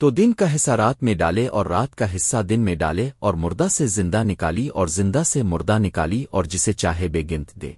تو دن کا حصہ رات میں ڈالے اور رات کا حصہ دن میں ڈالے اور مردہ سے زندہ نکالی اور زندہ سے مردہ نکالی اور جسے چاہے بے گنت دے۔